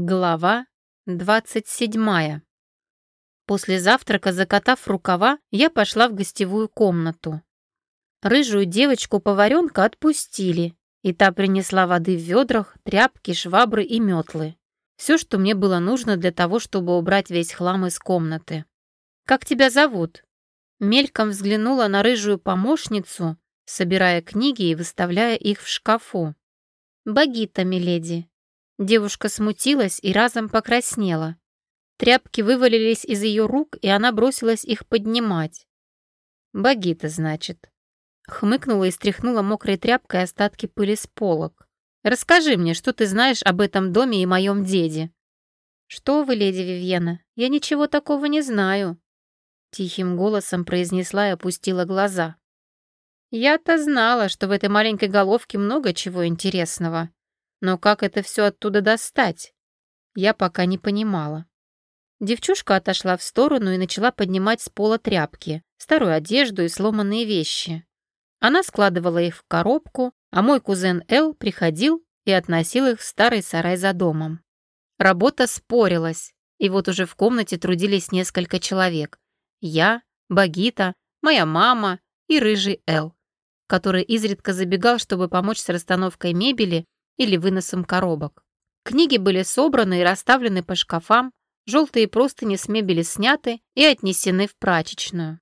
Глава 27. После завтрака, закатав рукава, я пошла в гостевую комнату. Рыжую девочку-поваренка отпустили, и та принесла воды в ведрах, тряпки, швабры и метлы. Все, что мне было нужно для того, чтобы убрать весь хлам из комнаты. «Как тебя зовут?» Мельком взглянула на рыжую помощницу, собирая книги и выставляя их в шкафу. «Багита, миледи», Девушка смутилась и разом покраснела. Тряпки вывалились из ее рук, и она бросилась их поднимать. «Багита, значит». Хмыкнула и стряхнула мокрой тряпкой остатки пыли с полок. «Расскажи мне, что ты знаешь об этом доме и моем деде». «Что вы, леди Вивьена, я ничего такого не знаю», Тихим голосом произнесла и опустила глаза. «Я-то знала, что в этой маленькой головке много чего интересного. Но как это все оттуда достать? Я пока не понимала. Девчушка отошла в сторону и начала поднимать с пола тряпки, старую одежду и сломанные вещи. Она складывала их в коробку, а мой кузен Эл приходил и относил их в старый сарай за домом. Работа спорилась, и вот уже в комнате трудились несколько человек. Я, Багита, моя мама и рыжий Эл, который изредка забегал, чтобы помочь с расстановкой мебели или выносом коробок. Книги были собраны и расставлены по шкафам, желтые простыни с мебели сняты и отнесены в прачечную.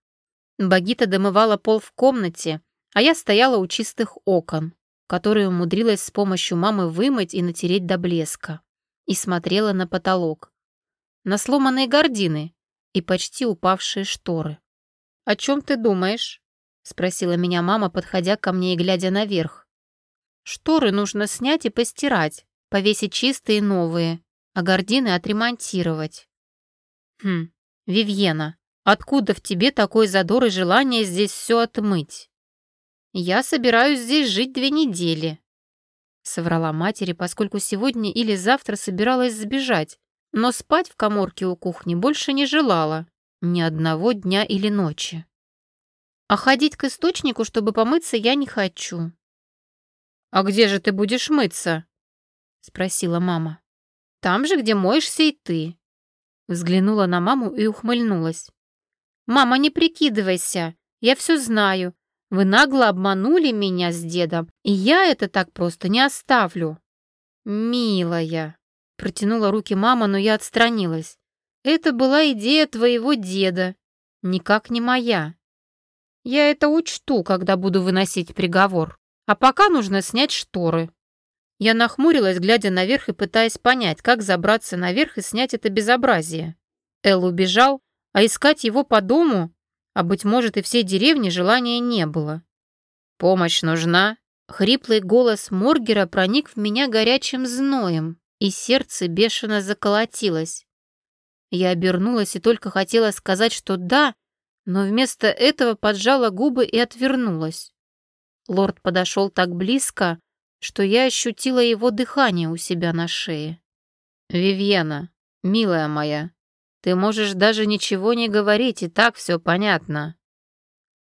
Багита домывала пол в комнате, а я стояла у чистых окон, которые умудрилась с помощью мамы вымыть и натереть до блеска, и смотрела на потолок, на сломанные гардины и почти упавшие шторы. «О чем ты думаешь?» — спросила меня мама, подходя ко мне и глядя наверх. Шторы нужно снять и постирать, повесить чистые новые, а гардины отремонтировать. Хм, Вивьена, откуда в тебе такой задор и желание здесь все отмыть? Я собираюсь здесь жить две недели. Соврала матери, поскольку сегодня или завтра собиралась сбежать, но спать в коморке у кухни больше не желала ни одного дня или ночи. А ходить к источнику, чтобы помыться, я не хочу. «А где же ты будешь мыться?» — спросила мама. «Там же, где моешься и ты». Взглянула на маму и ухмыльнулась. «Мама, не прикидывайся, я все знаю. Вы нагло обманули меня с дедом, и я это так просто не оставлю». «Милая», — протянула руки мама, но я отстранилась. «Это была идея твоего деда, никак не моя. Я это учту, когда буду выносить приговор». А пока нужно снять шторы. Я нахмурилась, глядя наверх и пытаясь понять, как забраться наверх и снять это безобразие. Эл убежал, а искать его по дому, а, быть может, и всей деревне желания не было. «Помощь нужна?» Хриплый голос Моргера проник в меня горячим зноем, и сердце бешено заколотилось. Я обернулась и только хотела сказать, что да, но вместо этого поджала губы и отвернулась. Лорд подошел так близко, что я ощутила его дыхание у себя на шее. «Вивьена, милая моя, ты можешь даже ничего не говорить, и так все понятно».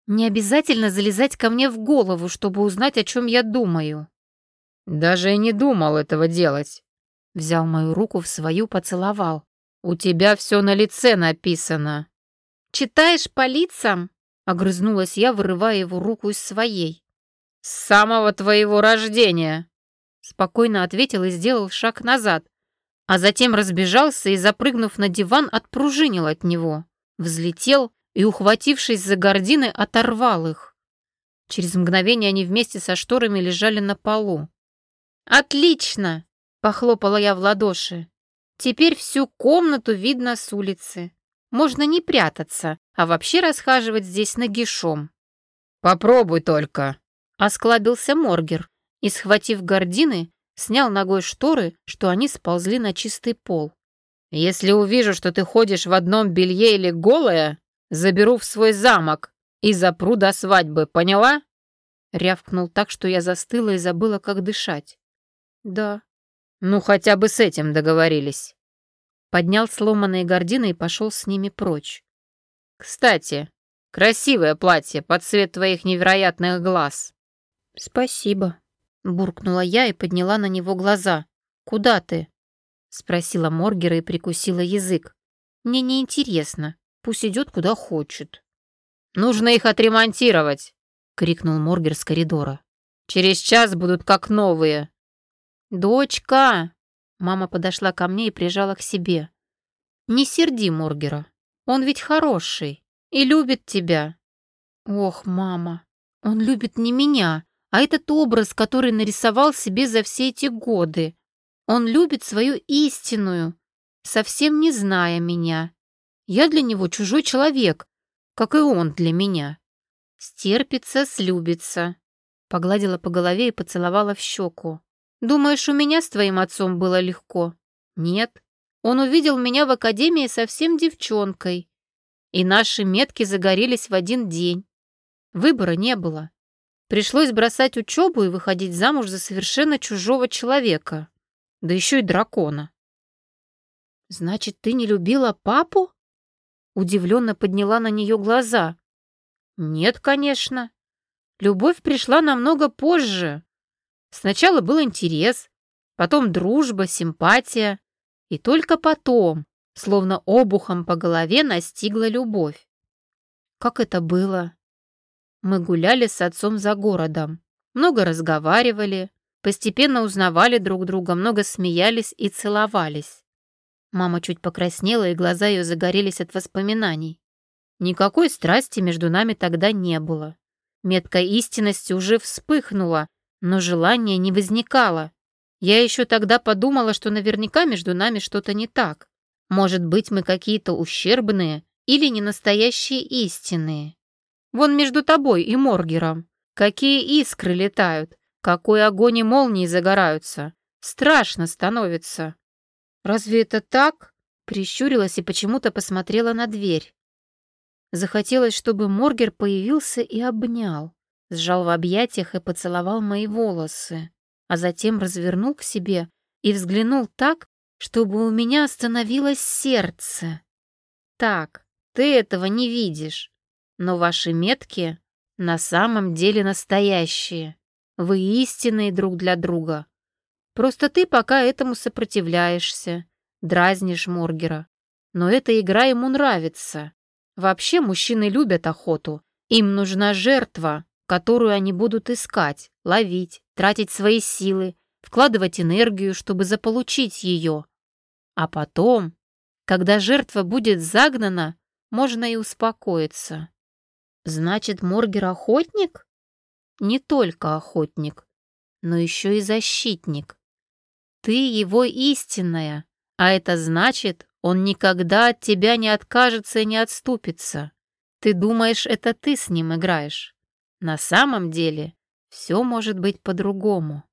«Не обязательно залезать ко мне в голову, чтобы узнать, о чем я думаю». «Даже и не думал этого делать». Взял мою руку в свою, поцеловал. «У тебя все на лице написано». «Читаешь по лицам?» Огрызнулась я, вырывая его руку из своей. «С самого твоего рождения!» Спокойно ответил и сделал шаг назад, а затем разбежался и, запрыгнув на диван, отпружинил от него. Взлетел и, ухватившись за гордины, оторвал их. Через мгновение они вместе со шторами лежали на полу. «Отлично!» — похлопала я в ладоши. «Теперь всю комнату видно с улицы. Можно не прятаться, а вообще расхаживать здесь нагишом». «Попробуй только!» Осклабился Моргер и, схватив гардины, снял ногой шторы, что они сползли на чистый пол. «Если увижу, что ты ходишь в одном белье или голая, заберу в свой замок и запру до свадьбы, поняла?» Рявкнул так, что я застыла и забыла, как дышать. «Да». «Ну, хотя бы с этим договорились». Поднял сломанные гардины и пошел с ними прочь. «Кстати, красивое платье под цвет твоих невероятных глаз». «Спасибо», — буркнула я и подняла на него глаза. «Куда ты?» Спросила Моргера и прикусила язык. Мне не интересно. Пусть идет куда хочет. Нужно их отремонтировать, крикнул Моргер с коридора. Через час будут как новые. Дочка! Мама подошла ко мне и прижала к себе. Не серди Моргера. Он ведь хороший и любит тебя. Ох, мама, он любит не меня, а этот образ, который нарисовал себе за все эти годы. Он любит свою истинную, совсем не зная меня. Я для него чужой человек, как и он для меня. Стерпится, слюбится. Погладила по голове и поцеловала в щеку. Думаешь, у меня с твоим отцом было легко? Нет. Он увидел меня в академии совсем девчонкой. И наши метки загорелись в один день. Выбора не было. Пришлось бросать учебу и выходить замуж за совершенно чужого человека да еще и дракона. «Значит, ты не любила папу?» Удивленно подняла на нее глаза. «Нет, конечно. Любовь пришла намного позже. Сначала был интерес, потом дружба, симпатия, и только потом, словно обухом по голове, настигла любовь. Как это было? Мы гуляли с отцом за городом, много разговаривали, Постепенно узнавали друг друга, много смеялись и целовались. Мама чуть покраснела, и глаза ее загорелись от воспоминаний. Никакой страсти между нами тогда не было. Метка истинности уже вспыхнула, но желания не возникало. Я еще тогда подумала, что наверняка между нами что-то не так. Может быть, мы какие-то ущербные или не настоящие истинные. Вон между тобой и Моргером. Какие искры летают, какой огонь и молнии загораются. Страшно становится. Разве это так? Прищурилась и почему-то посмотрела на дверь. Захотелось, чтобы Моргер появился и обнял. Сжал в объятиях и поцеловал мои волосы, а затем развернул к себе и взглянул так, чтобы у меня остановилось сердце. Так, ты этого не видишь, но ваши метки на самом деле настоящие. Вы истинные друг для друга. Просто ты пока этому сопротивляешься, дразнишь Моргера. Но эта игра ему нравится. Вообще мужчины любят охоту. Им нужна жертва, которую они будут искать, ловить, тратить свои силы, вкладывать энергию, чтобы заполучить ее. А потом, когда жертва будет загнана, можно и успокоиться. Значит, Моргер охотник? не только охотник, но еще и защитник. Ты его истинная, а это значит, он никогда от тебя не откажется и не отступится. Ты думаешь, это ты с ним играешь. На самом деле все может быть по-другому.